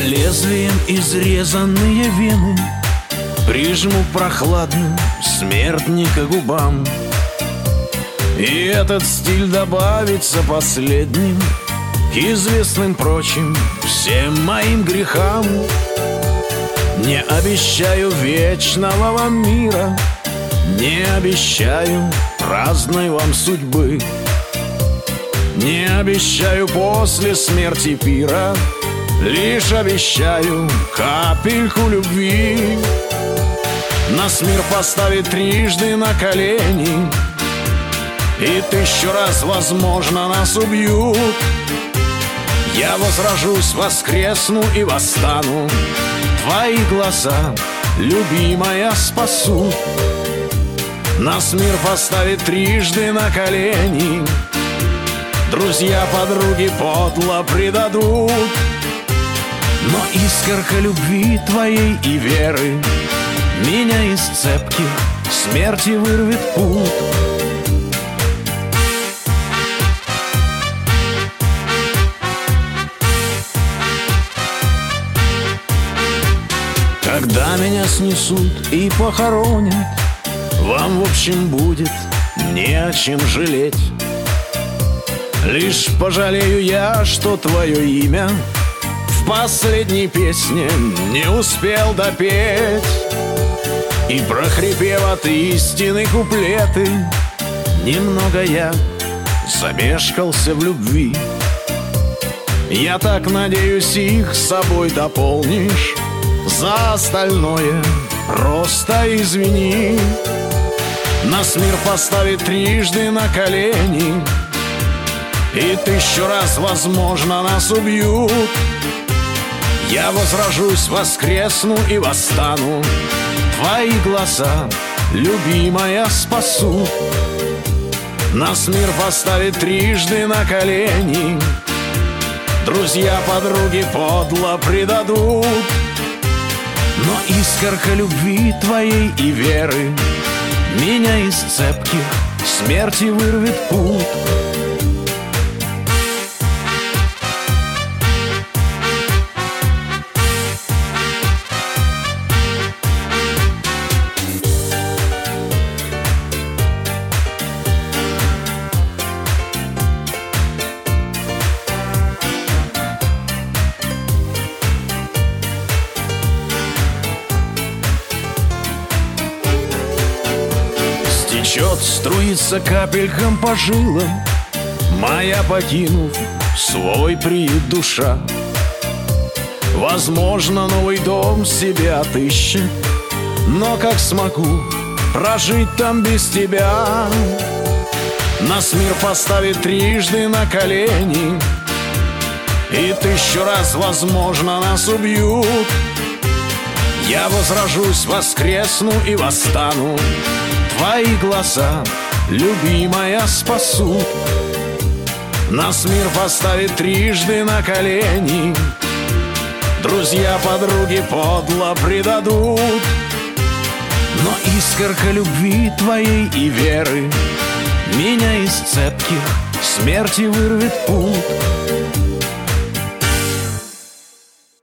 лезвием изрезанные вены Прижму прохладным смертника губам. И этот стиль добавится последним К известным прочим всем моим грехам. Не обещаю вечного вам мира Не обещаю праздной вам судьбы. Не обещаю после смерти пира Лишь обещаю капельку любви. Нас мир поставит трижды на колени. И тысячу раз, возможно, нас убьют. Я возражусь, воскресну и восстану. Твои глаза, любимая, спасут Нас мир поставит трижды на колени. Друзья, подруги подло предадут но искорка любви твоей и веры Меня из цепких смерти вырвет путь. Когда меня снесут и похоронят Вам, в общем, будет не о чем жалеть. Лишь пожалею я, что твое имя в последней песне не успел допеть. И прохрипев от истины куплеты. Немного я замешкался в любви. Я так надеюсь, их собой дополнишь. За остальное просто извини. Нас мир поставит трижды на колени. И тысячу раз, возможно, нас убьют я возражусь, воскресну и восстану. Твои глаза, любимая, спасут Нас мир поставит трижды на колени. Друзья, подруги подло предадут. Но искорка любви твоей и веры Меня из цепких смерти вырвет путь Течет, струится капелькам по жилам. Моя покинув свой приют душа. Возможно, новый дом себе отыщет Но как смогу прожить там без тебя? Нас мир поставит трижды на колени И тысячу раз, возможно, нас убьют. Я возражусь, воскресну и восстану Твои глаза, любимая, спасут. Нас мир поставит трижды на колени. Друзья, подруги подло предадут. Но искорка любви твоей и веры Меня из цепких смерти вырвет путь